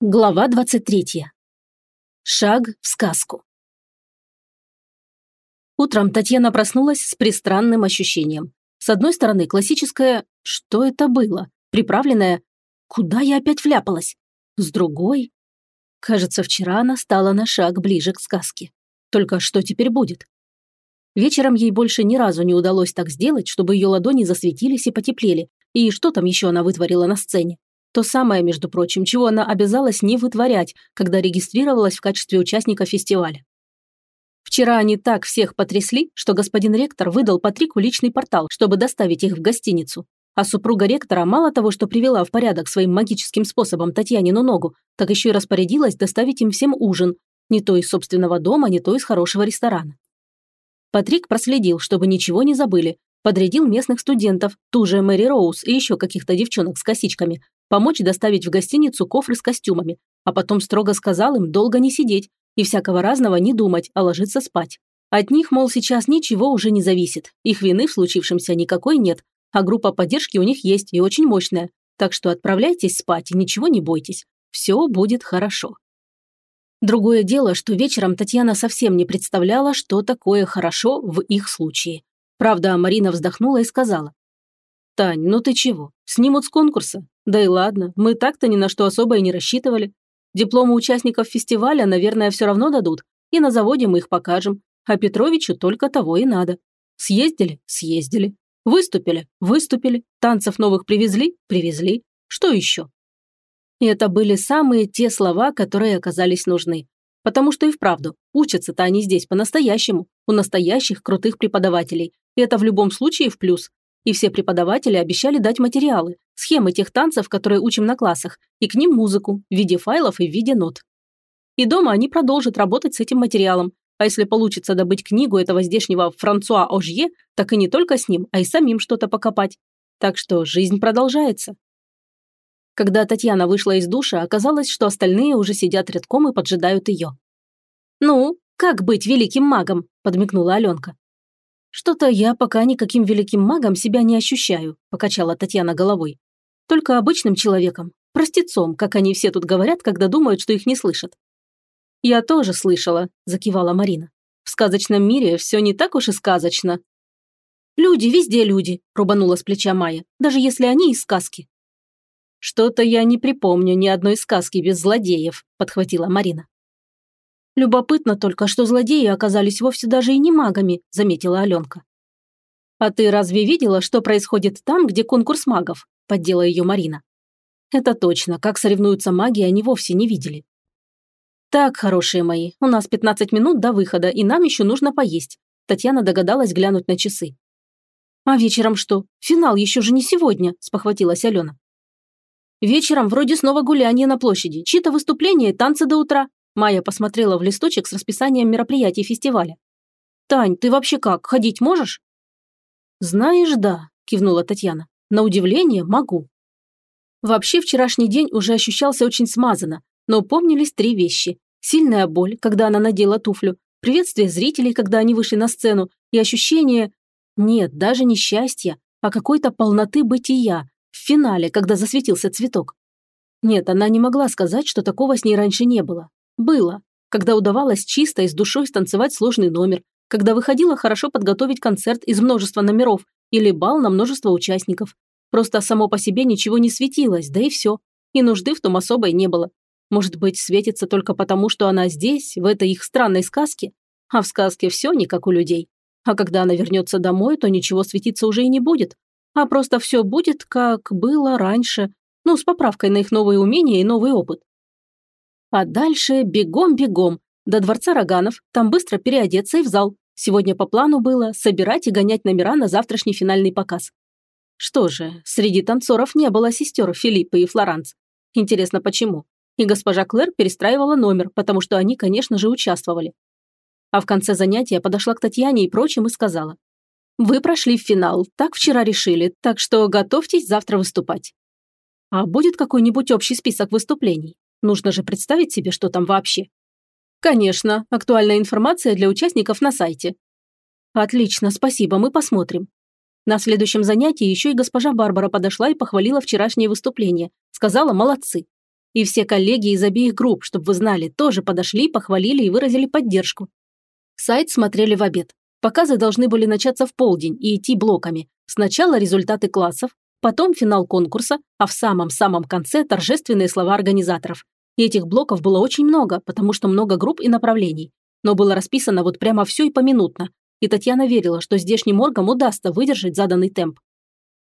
Глава 23. Шаг в сказку. Утром Татьяна проснулась с пристранным ощущением. С одной стороны, классическое «что это было?», приправленное «куда я опять вляпалась?». С другой, кажется, вчера она стала на шаг ближе к сказке. Только что теперь будет? Вечером ей больше ни разу не удалось так сделать, чтобы ее ладони засветились и потеплели. И что там еще она вытворила на сцене? То самое, между прочим, чего она обязалась не вытворять, когда регистрировалась в качестве участника фестиваля. Вчера они так всех потрясли, что господин ректор выдал Патрику личный портал, чтобы доставить их в гостиницу. А супруга ректора мало того, что привела в порядок своим магическим способом Татьянину ногу, так еще и распорядилась доставить им всем ужин, не то из собственного дома, не то из хорошего ресторана. Патрик проследил, чтобы ничего не забыли, подрядил местных студентов, ту же Мэри Роуз и еще каких-то девчонок с косичками, помочь доставить в гостиницу кофры с костюмами, а потом строго сказал им долго не сидеть и всякого разного не думать, а ложиться спать. От них, мол, сейчас ничего уже не зависит, их вины в случившемся никакой нет, а группа поддержки у них есть и очень мощная, так что отправляйтесь спать и ничего не бойтесь, все будет хорошо. Другое дело, что вечером Татьяна совсем не представляла, что такое хорошо в их случае. Правда, Марина вздохнула и сказала. «Тань, ну ты чего? Снимут с конкурса? Да и ладно, мы так-то ни на что особо и не рассчитывали. Дипломы участников фестиваля, наверное, все равно дадут, и на заводе мы их покажем. А Петровичу только того и надо. Съездили? Съездили. Выступили? Выступили. Танцев новых привезли? Привезли. Что еще? И это были самые те слова, которые оказались нужны. Потому что и вправду, учатся-то они здесь по-настоящему, у настоящих крутых преподавателей. И это в любом случае в плюс, и все преподаватели обещали дать материалы, схемы тех танцев, которые учим на классах, и к ним музыку в виде файлов и в виде нот. И дома они продолжат работать с этим материалом, а если получится добыть книгу этого здешнего Франсуа Ожье, так и не только с ним, а и самим что-то покопать. Так что жизнь продолжается. Когда Татьяна вышла из душа, оказалось, что остальные уже сидят рядком и поджидают ее. «Ну, как быть великим магом?» – подмигнула Аленка. «Что-то я пока никаким великим магом себя не ощущаю», – покачала Татьяна головой. «Только обычным человеком, простецом, как они все тут говорят, когда думают, что их не слышат». «Я тоже слышала», – закивала Марина. «В сказочном мире все не так уж и сказочно». «Люди, везде люди», – рубанула с плеча Майя, «даже если они из сказки». «Что-то я не припомню ни одной сказки без злодеев», – подхватила Марина. «Любопытно только, что злодеи оказались вовсе даже и не магами», – заметила Аленка. «А ты разве видела, что происходит там, где конкурс магов?» – поддела ее Марина. «Это точно, как соревнуются маги, они вовсе не видели». «Так, хорошие мои, у нас 15 минут до выхода, и нам еще нужно поесть», – Татьяна догадалась глянуть на часы. «А вечером что? Финал еще же не сегодня», – спохватилась Алена. «Вечером вроде снова гуляние на площади, чьи-то выступления и танцы до утра», Майя посмотрела в листочек с расписанием мероприятий фестиваля. «Тань, ты вообще как, ходить можешь?» «Знаешь, да», – кивнула Татьяна. «На удивление могу». Вообще вчерашний день уже ощущался очень смазанно, но помнились три вещи. Сильная боль, когда она надела туфлю, приветствие зрителей, когда они вышли на сцену, и ощущение... Нет, даже не счастья, а какой-то полноты бытия в финале, когда засветился цветок. Нет, она не могла сказать, что такого с ней раньше не было. Было, когда удавалось чисто и с душой станцевать сложный номер, когда выходило хорошо подготовить концерт из множества номеров или бал на множество участников. Просто само по себе ничего не светилось, да и все. И нужды в том особой не было. Может быть, светится только потому, что она здесь, в этой их странной сказке? А в сказке все не как у людей. А когда она вернется домой, то ничего светиться уже и не будет. А просто все будет, как было раньше. Ну, с поправкой на их новые умения и новый опыт. А дальше бегом-бегом, до дворца Роганов, там быстро переодеться и в зал. Сегодня по плану было собирать и гонять номера на завтрашний финальный показ. Что же, среди танцоров не было сестер Филиппа и Флоранс. Интересно, почему? И госпожа Клэр перестраивала номер, потому что они, конечно же, участвовали. А в конце занятия подошла к Татьяне и прочим и сказала. «Вы прошли в финал, так вчера решили, так что готовьтесь завтра выступать». «А будет какой-нибудь общий список выступлений?» Нужно же представить себе, что там вообще. Конечно, актуальная информация для участников на сайте. Отлично, спасибо, мы посмотрим. На следующем занятии еще и госпожа Барбара подошла и похвалила вчерашнее выступление. Сказала «молодцы». И все коллеги из обеих групп, чтобы вы знали, тоже подошли, похвалили и выразили поддержку. Сайт смотрели в обед. Показы должны были начаться в полдень и идти блоками. Сначала результаты классов, потом финал конкурса, а в самом-самом конце торжественные слова организаторов. И этих блоков было очень много, потому что много групп и направлений. Но было расписано вот прямо все и поминутно. И Татьяна верила, что здешним оргам удастся выдержать заданный темп.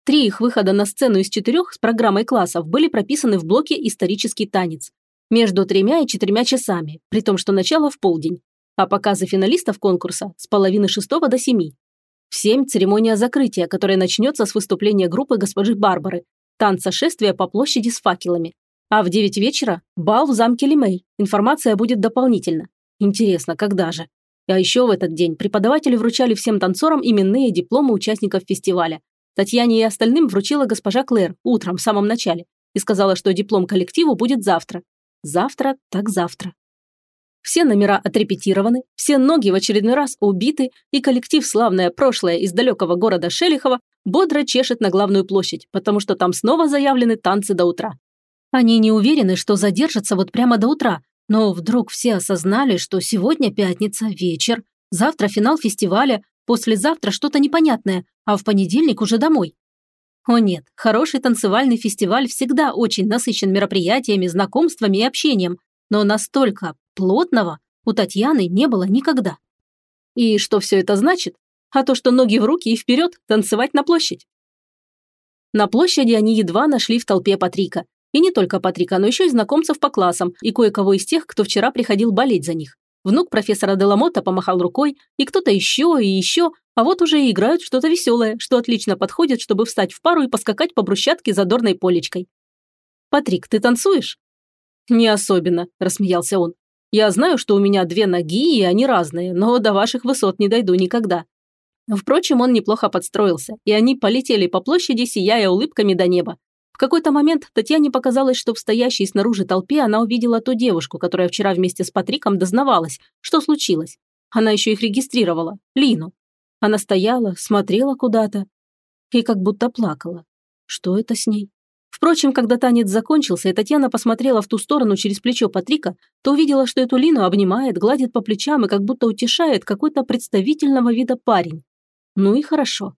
Три их выхода на сцену из четырех с программой классов были прописаны в блоке «Исторический танец». Между тремя и четырьмя часами, при том, что начало в полдень. А показы финалистов конкурса с половины шестого до семи. В семь церемония закрытия, которая начнется с выступления группы госпожи Барбары, танца шествия по площади с факелами. А в девять вечера – бал в замке Лимей. Информация будет дополнительно. Интересно, когда же? А еще в этот день преподаватели вручали всем танцорам именные дипломы участников фестиваля. Татьяне и остальным вручила госпожа Клэр утром, в самом начале, и сказала, что диплом коллективу будет завтра. Завтра так завтра. Все номера отрепетированы, все ноги в очередной раз убиты, и коллектив «Славное прошлое» из далекого города Шелихова бодро чешет на главную площадь, потому что там снова заявлены танцы до утра. Они не уверены, что задержатся вот прямо до утра, но вдруг все осознали, что сегодня пятница, вечер, завтра финал фестиваля, послезавтра что-то непонятное, а в понедельник уже домой. О нет, хороший танцевальный фестиваль всегда очень насыщен мероприятиями, знакомствами и общением, но настолько плотного у Татьяны не было никогда. И что все это значит? А то, что ноги в руки и вперед танцевать на площадь. На площади они едва нашли в толпе Патрика. И не только Патрика, но еще и знакомцев по классам и кое-кого из тех, кто вчера приходил болеть за них. Внук профессора Деламота помахал рукой, и кто-то еще, и еще, а вот уже и играют что-то веселое, что отлично подходит, чтобы встать в пару и поскакать по брусчатке задорной полечкой. «Патрик, ты танцуешь?» «Не особенно», – рассмеялся он. «Я знаю, что у меня две ноги, и они разные, но до ваших высот не дойду никогда». Впрочем, он неплохо подстроился, и они полетели по площади, сияя улыбками до неба. В какой-то момент Татьяне показалось, что в стоящей снаружи толпе она увидела ту девушку, которая вчера вместе с Патриком дознавалась, что случилось. Она еще их регистрировала, Лину. Она стояла, смотрела куда-то и как будто плакала. Что это с ней? Впрочем, когда танец закончился, и Татьяна посмотрела в ту сторону через плечо Патрика, то увидела, что эту Лину обнимает, гладит по плечам и как будто утешает какой-то представительного вида парень. Ну и хорошо.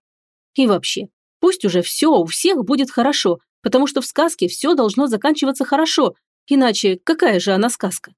И вообще, пусть уже все у всех будет хорошо, потому что в сказке все должно заканчиваться хорошо, иначе какая же она сказка?